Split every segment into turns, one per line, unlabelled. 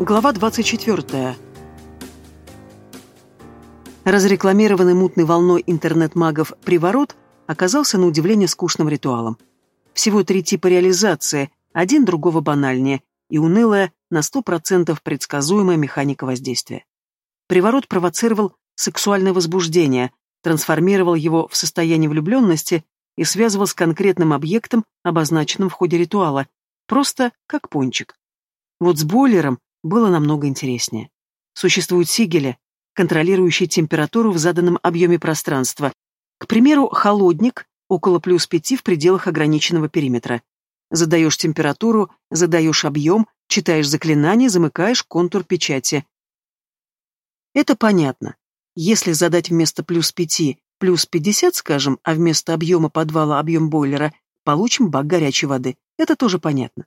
Глава 24. Разрекламированный мутной волной интернет-магов «Приворот» оказался на удивление скучным ритуалом. Всего три типа реализации, один другого банальнее, и унылая, на 100% предсказуемая механика воздействия. Приворот провоцировал сексуальное возбуждение, трансформировал его в состояние влюбленности и связывал с конкретным объектом, обозначенным в ходе ритуала, просто как пончик. Вот с бойлером было намного интереснее. Существуют сигели, контролирующие температуру в заданном объеме пространства. К примеру, холодник около плюс пяти в пределах ограниченного периметра. Задаешь температуру, задаешь объем, читаешь заклинание, замыкаешь контур печати. Это понятно. Если задать вместо плюс пяти плюс пятьдесят, скажем, а вместо объема подвала объем бойлера, получим бак горячей воды. Это тоже понятно.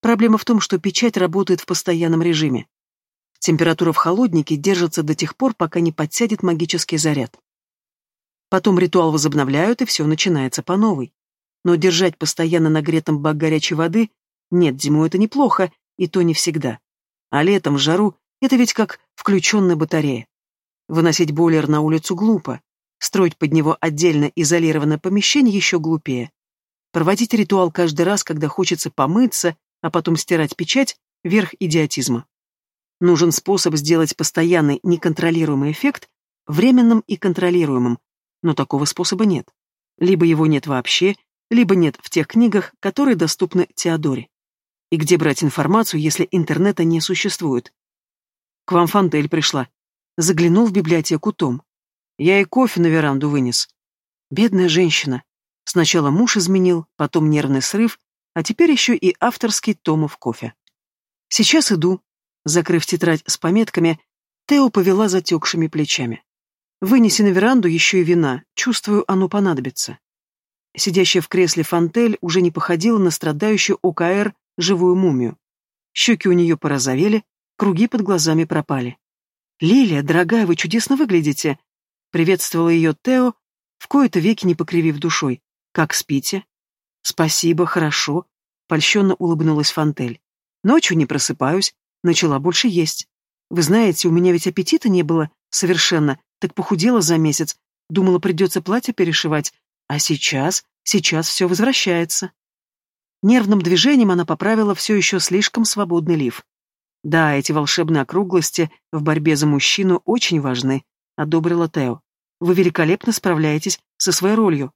Проблема в том, что печать работает в постоянном режиме. Температура в холоднике держится до тех пор, пока не подсядет магический заряд. Потом ритуал возобновляют, и все начинается по новой. Но держать постоянно нагретым бак горячей воды нет, зимой это неплохо, и то не всегда. А летом, в жару, это ведь как включенная батарея. Выносить бойлер на улицу глупо. Строить под него отдельно изолированное помещение еще глупее. Проводить ритуал каждый раз, когда хочется помыться, а потом стирать печать – верх идиотизма. Нужен способ сделать постоянный неконтролируемый эффект временным и контролируемым, но такого способа нет. Либо его нет вообще, либо нет в тех книгах, которые доступны Теодоре. И где брать информацию, если интернета не существует? К вам Фантель пришла. Заглянул в библиотеку Том. Я и кофе на веранду вынес. Бедная женщина. Сначала муж изменил, потом нервный срыв, а теперь еще и авторский томов кофе. Сейчас иду. Закрыв тетрадь с пометками, Тео повела затекшими плечами. Вынеси на веранду еще и вина, чувствую, оно понадобится. Сидящая в кресле Фантель уже не походила на страдающую ОКР живую мумию. Щеки у нее порозовели, круги под глазами пропали. «Лилия, дорогая, вы чудесно выглядите!» Приветствовала ее Тео, в кои-то веки не покривив душой. «Как спите?» «Спасибо, хорошо», — польщенно улыбнулась Фантель. «Ночью не просыпаюсь, начала больше есть. Вы знаете, у меня ведь аппетита не было совершенно, так похудела за месяц, думала, придется платье перешивать, а сейчас, сейчас все возвращается». Нервным движением она поправила все еще слишком свободный лиф. Да, эти волшебные округлости в борьбе за мужчину очень важны, одобрила Тео. Вы великолепно справляетесь со своей ролью.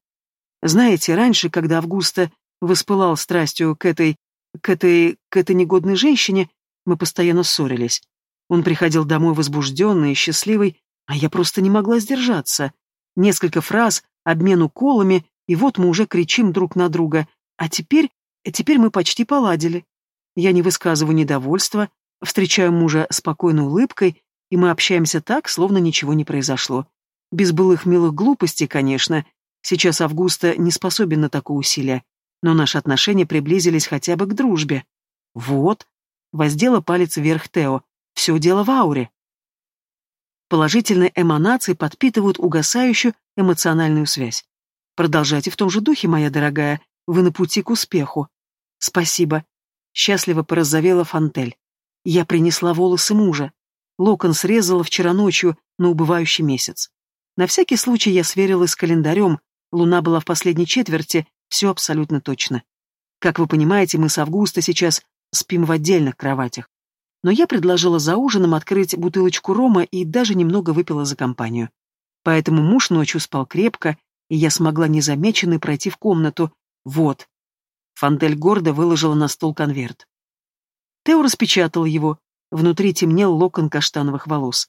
Знаете, раньше, когда Августа воспылал страстью к этой... к этой... к этой негодной женщине, мы постоянно ссорились. Он приходил домой возбужденный и счастливый, а я просто не могла сдержаться. Несколько фраз, обмен уколами, и вот мы уже кричим друг на друга. А теперь... теперь мы почти поладили. Я не высказываю недовольства, встречаю мужа спокойной улыбкой, и мы общаемся так, словно ничего не произошло. Без былых милых глупостей, конечно, Сейчас Августа не способен на такое усилие, но наши отношения приблизились хотя бы к дружбе. Вот, воздела палец вверх Тео, все дело в ауре. Положительные эманации подпитывают угасающую эмоциональную связь. Продолжайте в том же духе, моя дорогая, вы на пути к успеху. Спасибо. Счастливо порозовела Фантель. Я принесла волосы мужа. Локон срезала вчера ночью на убывающий месяц. На всякий случай я сверилась с календарем, Луна была в последней четверти, все абсолютно точно. Как вы понимаете, мы с Августа сейчас спим в отдельных кроватях. Но я предложила за ужином открыть бутылочку рома и даже немного выпила за компанию. Поэтому муж ночью спал крепко, и я смогла незамеченной пройти в комнату. Вот. Фандель гордо выложила на стол конверт. Тео распечатал его. Внутри темнел локон каштановых волос.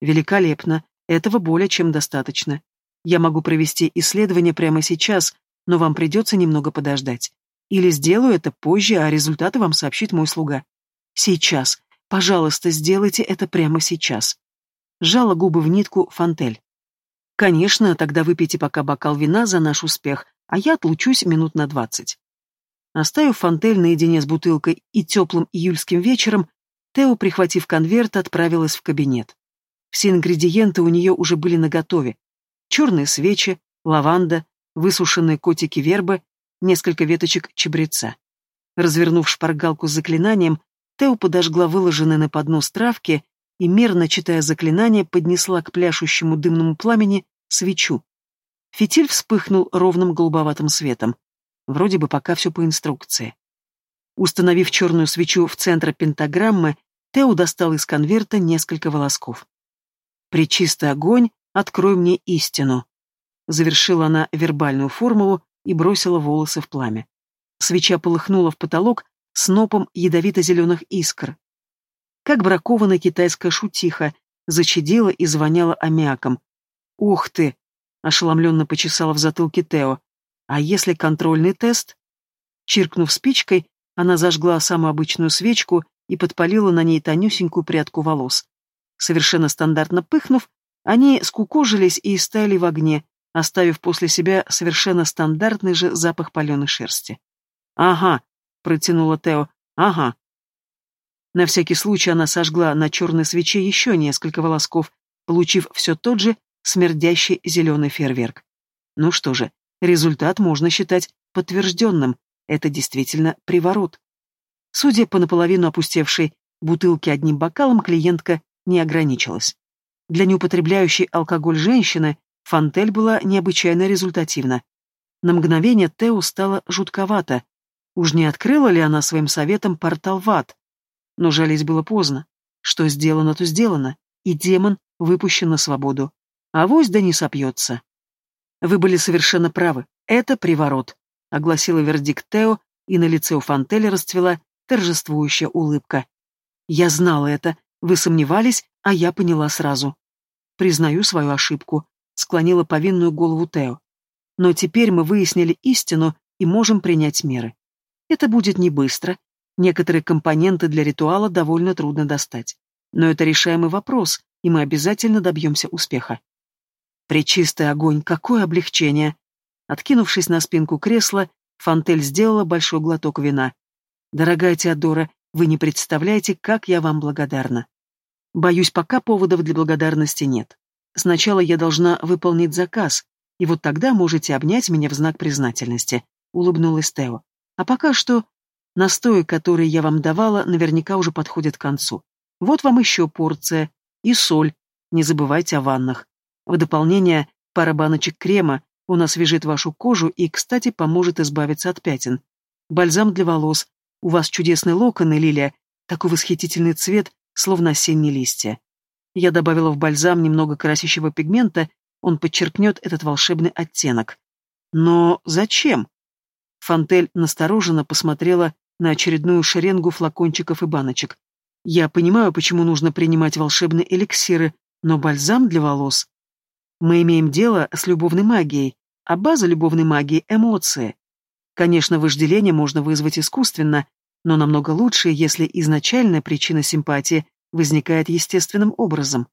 Великолепно. Этого более чем достаточно. Я могу провести исследование прямо сейчас, но вам придется немного подождать. Или сделаю это позже, а результаты вам сообщит мой слуга. Сейчас. Пожалуйста, сделайте это прямо сейчас. Жала губы в нитку Фантель. Конечно, тогда выпейте пока бокал вина за наш успех, а я отлучусь минут на двадцать. Оставив Фантель наедине с бутылкой и теплым июльским вечером, Тео, прихватив конверт, отправилась в кабинет. Все ингредиенты у нее уже были наготове, черные свечи, лаванда, высушенные котики вербы, несколько веточек чабреца. Развернув шпаргалку с заклинанием, Тео подожгла выложенные на поднос травки и, мерно читая заклинание, поднесла к пляшущему дымному пламени свечу. Фитиль вспыхнул ровным голубоватым светом. Вроде бы пока все по инструкции. Установив черную свечу в центр пентаграммы, Тео достал из конверта несколько волосков. «Пречистый огонь, открой мне истину», — завершила она вербальную формулу и бросила волосы в пламя. Свеча полыхнула в потолок снопом ядовито-зеленых искр. Как бракованная китайская шутиха, зачадила и звоняла аммиаком. «Ух ты!» — ошеломленно почесала в затылке Тео. «А если контрольный тест?» Чиркнув спичкой, она зажгла самую обычную свечку и подпалила на ней тонюсенькую прядку волос. Совершенно стандартно пыхнув, они скукожились и истаяли в огне, оставив после себя совершенно стандартный же запах паленой шерсти. «Ага», — протянула Тео, — «ага». На всякий случай она сожгла на черной свече еще несколько волосков, получив все тот же смердящий зеленый фейерверк. Ну что же, результат можно считать подтвержденным. Это действительно приворот. Судя по наполовину опустевшей бутылке одним бокалом, клиентка не ограничилась. Для неупотребляющей алкоголь женщины Фантель была необычайно результативна. На мгновение Тео стало жутковато. Уж не открыла ли она своим советом портал в ад? Но жалеть было поздно. Что сделано, то сделано, и демон выпущен на свободу. А вось да не сопьется. Вы были совершенно правы. Это приворот, огласила вердикт Тео, и на лице у Фантеля расцвела торжествующая улыбка. Я знала это, вы сомневались, а я поняла сразу. Признаю свою ошибку, склонила повинную голову Тео. Но теперь мы выяснили истину и можем принять меры. Это будет не быстро. Некоторые компоненты для ритуала довольно трудно достать. Но это решаемый вопрос, и мы обязательно добьемся успеха. Пречистый огонь, какое облегчение! Откинувшись на спинку кресла, Фантель сделала большой глоток вина. Дорогая Теодора, вы не представляете, как я вам благодарна. Боюсь, пока поводов для благодарности нет. Сначала я должна выполнить заказ, и вот тогда можете обнять меня в знак признательности, улыбнулась Тео. А пока что настои, которые я вам давала, наверняка уже подходят к концу. Вот вам еще порция. И соль. Не забывайте о ваннах. В дополнение, пара баночек крема, он освежит вашу кожу и, кстати, поможет избавиться от пятен. Бальзам для волос. У вас чудесные локоны, Лилия. Такой восхитительный цвет, словно осенние листья. Я добавила в бальзам немного красящего пигмента, он подчеркнет этот волшебный оттенок. Но зачем? Фантель настороженно посмотрела на очередную шеренгу флакончиков и баночек. Я понимаю, почему нужно принимать волшебные эликсиры, но бальзам для волос... Мы имеем дело с любовной магией, а база любовной магии — эмоции. Конечно, вожделение можно вызвать искусственно, но намного лучше, если изначальная причина симпатии возникает естественным образом.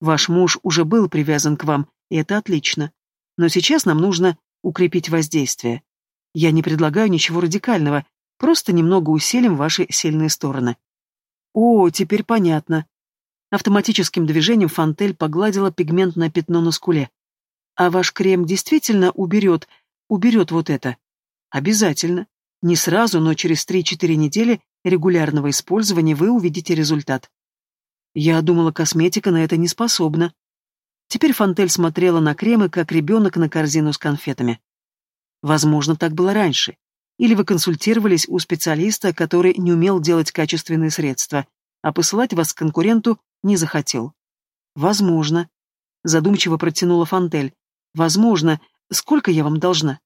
Ваш муж уже был привязан к вам, и это отлично. Но сейчас нам нужно укрепить воздействие. Я не предлагаю ничего радикального, просто немного усилим ваши сильные стороны. О, теперь понятно. Автоматическим движением Фантель погладила пигментное пятно на скуле. А ваш крем действительно уберет, уберет вот это? Обязательно. Не сразу, но через 3-4 недели регулярного использования вы увидите результат. Я думала, косметика на это не способна. Теперь Фантель смотрела на кремы, как ребенок на корзину с конфетами. Возможно, так было раньше. Или вы консультировались у специалиста, который не умел делать качественные средства, а посылать вас к конкуренту не захотел. Возможно. Задумчиво протянула Фантель. Возможно. Сколько я вам должна?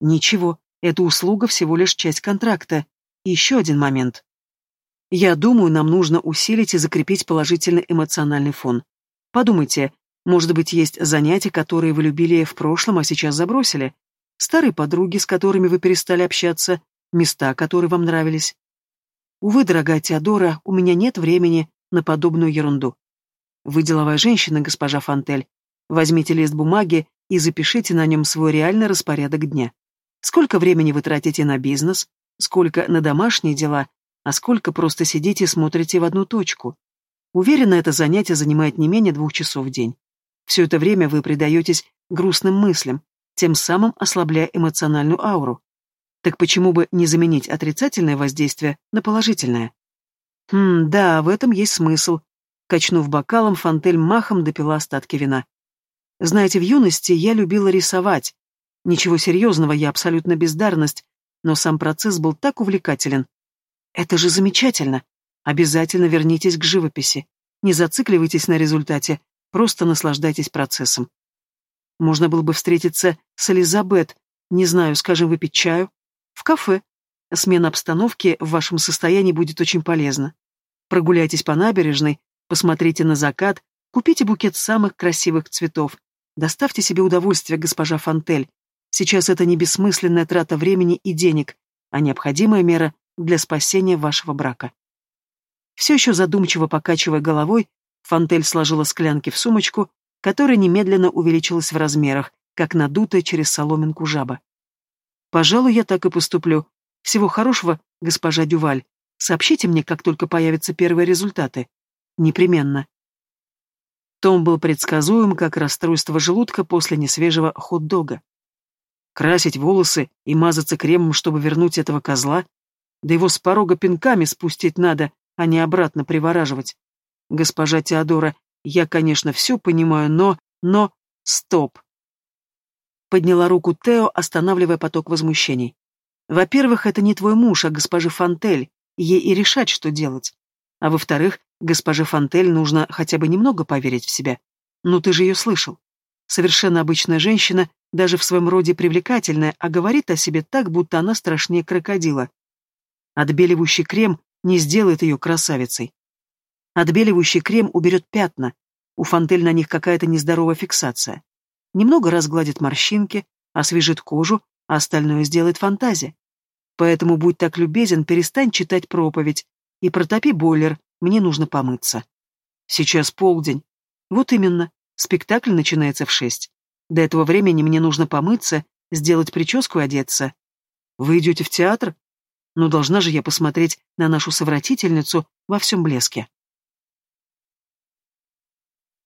Ничего. Эта услуга всего лишь часть контракта. И еще один момент. Я думаю, нам нужно усилить и закрепить положительный эмоциональный фон. Подумайте, может быть, есть занятия, которые вы любили в прошлом, а сейчас забросили? Старые подруги, с которыми вы перестали общаться, места, которые вам нравились? Увы, дорогая Теодора, у меня нет времени на подобную ерунду. Вы деловая женщина, госпожа Фантель. Возьмите лист бумаги и запишите на нем свой реальный распорядок дня. Сколько времени вы тратите на бизнес, сколько на домашние дела, а сколько просто сидите и смотрите в одну точку. Уверена, это занятие занимает не менее двух часов в день. Все это время вы предаетесь грустным мыслям, тем самым ослабляя эмоциональную ауру. Так почему бы не заменить отрицательное воздействие на положительное? Хм, да, в этом есть смысл. Качнув бокалом, Фантель махом допила остатки вина. Знаете, в юности я любила рисовать. Ничего серьезного, я абсолютно бездарность, но сам процесс был так увлекателен. Это же замечательно. Обязательно вернитесь к живописи. Не зацикливайтесь на результате, просто наслаждайтесь процессом. Можно было бы встретиться с Элизабет, не знаю, скажем, выпить чаю. В кафе. Смена обстановки в вашем состоянии будет очень полезна. Прогуляйтесь по набережной, посмотрите на закат, купите букет самых красивых цветов. Доставьте себе удовольствие, госпожа Фантель. Сейчас это не бессмысленная трата времени и денег, а необходимая мера для спасения вашего брака. Все еще задумчиво покачивая головой, Фантель сложила склянки в сумочку, которая немедленно увеличилась в размерах, как надутая через соломинку жаба. «Пожалуй, я так и поступлю. Всего хорошего, госпожа Дюваль. Сообщите мне, как только появятся первые результаты. Непременно». Том был предсказуем, как расстройство желудка после несвежего хот-дога. Красить волосы и мазаться кремом, чтобы вернуть этого козла? Да его с порога пинками спустить надо, а не обратно привораживать. Госпожа Теодора, я, конечно, все понимаю, но... но... Стоп. Подняла руку Тео, останавливая поток возмущений. Во-первых, это не твой муж, а госпожа Фантель, ей и решать, что делать. А во-вторых, госпоже Фантель нужно хотя бы немного поверить в себя. Ну ты же ее слышал. Совершенно обычная женщина, даже в своем роде привлекательная, а говорит о себе так, будто она страшнее крокодила. Отбеливающий крем не сделает ее красавицей. Отбеливающий крем уберет пятна, у Фантель на них какая-то нездоровая фиксация. Немного разгладит морщинки, освежит кожу, а остальное сделает фантазия. Поэтому будь так любезен, перестань читать проповедь и протопи бойлер, мне нужно помыться. Сейчас полдень. Вот именно, спектакль начинается в шесть. До этого времени мне нужно помыться, сделать прическу и одеться. Вы идете в театр? Ну, должна же я посмотреть на нашу совратительницу во всем блеске.